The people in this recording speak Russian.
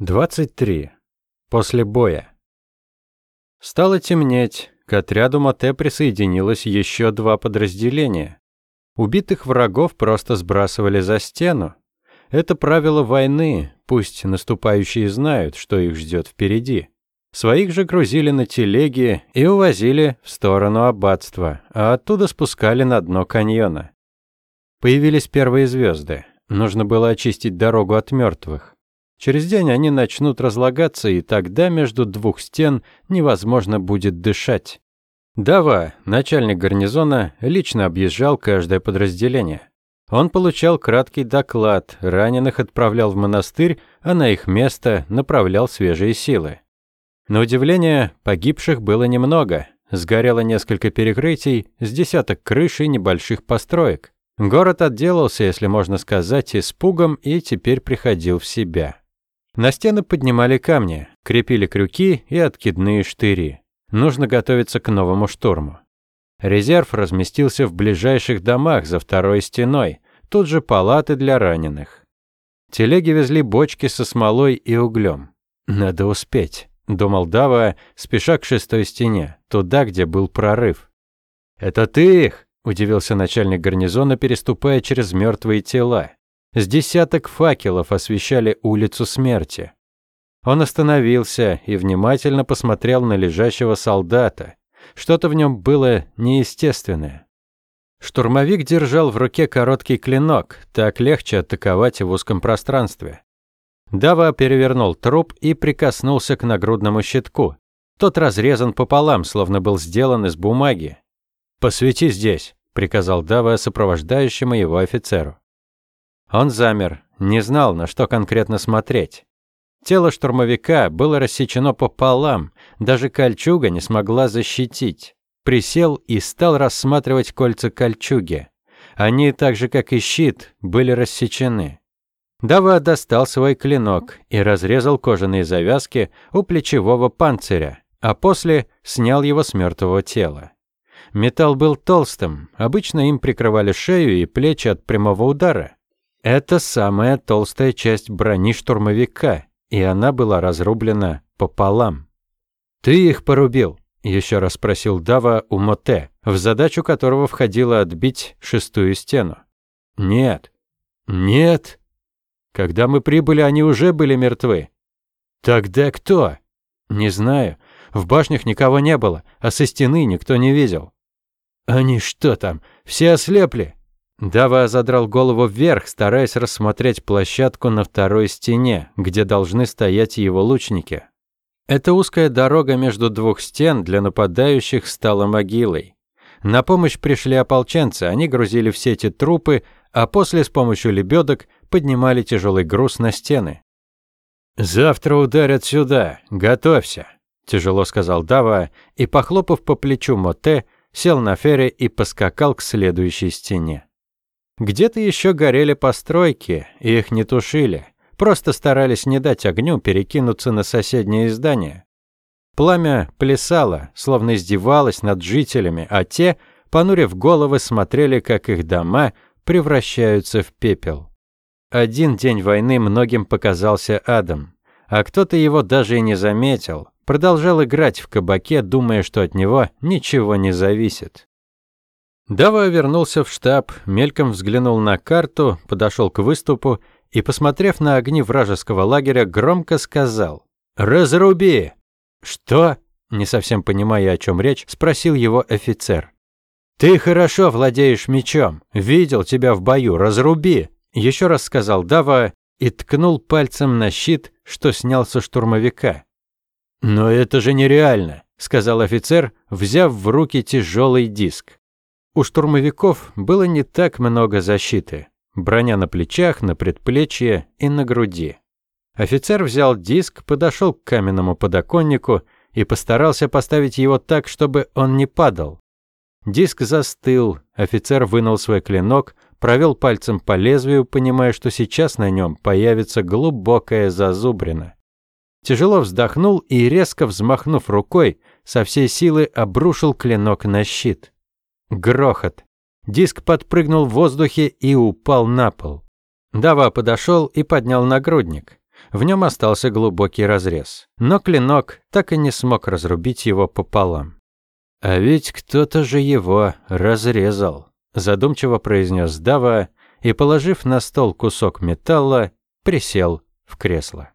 23. После боя. Стало темнеть. К отряду Моте присоединилось еще два подразделения. Убитых врагов просто сбрасывали за стену. Это правило войны, пусть наступающие знают, что их ждет впереди. Своих же грузили на телеги и увозили в сторону аббатства, а оттуда спускали на дно каньона. Появились первые звезды. Нужно было очистить дорогу от мертвых. Через день они начнут разлагаться, и тогда между двух стен невозможно будет дышать. Дава, начальник гарнизона, лично объезжал каждое подразделение. Он получал краткий доклад, раненых отправлял в монастырь, а на их место направлял свежие силы. На удивление, погибших было немного. Сгорело несколько перекрытий, с десяток крыш и небольших построек. Город отделался, если можно сказать, испугом и теперь приходил в себя. На стены поднимали камни, крепили крюки и откидные штыри. Нужно готовиться к новому штурму. Резерв разместился в ближайших домах за второй стеной, тут же палаты для раненых. Телеги везли бочки со смолой и углем. «Надо успеть», — думал Дава, спеша к шестой стене, туда, где был прорыв. «Это ты их?» — удивился начальник гарнизона, переступая через мертвые тела. С десяток факелов освещали улицу смерти. Он остановился и внимательно посмотрел на лежащего солдата. Что-то в нем было неестественное. Штурмовик держал в руке короткий клинок, так легче атаковать в узком пространстве. Дава перевернул труп и прикоснулся к нагрудному щитку. Тот разрезан пополам, словно был сделан из бумаги. «Посвети здесь», — приказал Дава сопровождающему его офицеру. Он замер, не знал, на что конкретно смотреть. Тело штурмовика было рассечено пополам, даже кольчуга не смогла защитить. Присел и стал рассматривать кольца кольчуги. Они, так же как и щит, были рассечены. Дава достал свой клинок и разрезал кожаные завязки у плечевого панциря, а после снял его с мертвого тела. Металл был толстым, обычно им прикрывали шею и плечи от прямого удара. Это самая толстая часть брони штурмовика, и она была разрублена пополам. «Ты их порубил?» – еще раз спросил Дава у Моте, в задачу которого входило отбить шестую стену. «Нет». «Нет?» «Когда мы прибыли, они уже были мертвы». «Тогда кто?» «Не знаю. В башнях никого не было, а со стены никто не видел». «Они что там, все ослепли?» Дава задрал голову вверх, стараясь рассмотреть площадку на второй стене, где должны стоять его лучники. Эта узкая дорога между двух стен для нападающих стала могилой. На помощь пришли ополченцы, они грузили все эти трупы, а после с помощью лебедок поднимали тяжелый груз на стены. «Завтра ударят сюда, готовься», – тяжело сказал Дава и, похлопав по плечу Моте, сел на фере и поскакал к следующей стене. Где-то еще горели постройки, и их не тушили. Просто старались не дать огню перекинуться на соседние здания. Пламя плясало, словно издевалось над жителями, а те, понурив головы, смотрели, как их дома превращаются в пепел. Один день войны многим показался адом, а кто-то его даже и не заметил, продолжал играть в кабаке, думая, что от него ничего не зависит. Дава вернулся в штаб, мельком взглянул на карту, подошел к выступу и, посмотрев на огни вражеского лагеря, громко сказал «Разруби!» «Что?» – не совсем понимая, о чем речь, спросил его офицер. «Ты хорошо владеешь мечом. Видел тебя в бою. Разруби!» Еще раз сказал Дава и ткнул пальцем на щит, что снял со штурмовика. «Но это же нереально», – сказал офицер, взяв в руки тяжелый диск. У штурмовиков было не так много защиты. Броня на плечах, на предплечье и на груди. Офицер взял диск, подошел к каменному подоконнику и постарался поставить его так, чтобы он не падал. Диск застыл, офицер вынул свой клинок, провел пальцем по лезвию, понимая, что сейчас на нем появится глубокая зазубрина. Тяжело вздохнул и, резко взмахнув рукой, со всей силы обрушил клинок на щит. Грохот. Диск подпрыгнул в воздухе и упал на пол. Дава подошел и поднял нагрудник. В нем остался глубокий разрез, но клинок так и не смог разрубить его пополам. «А ведь кто-то же его разрезал», – задумчиво произнес Дава и, положив на стол кусок металла, присел в кресло.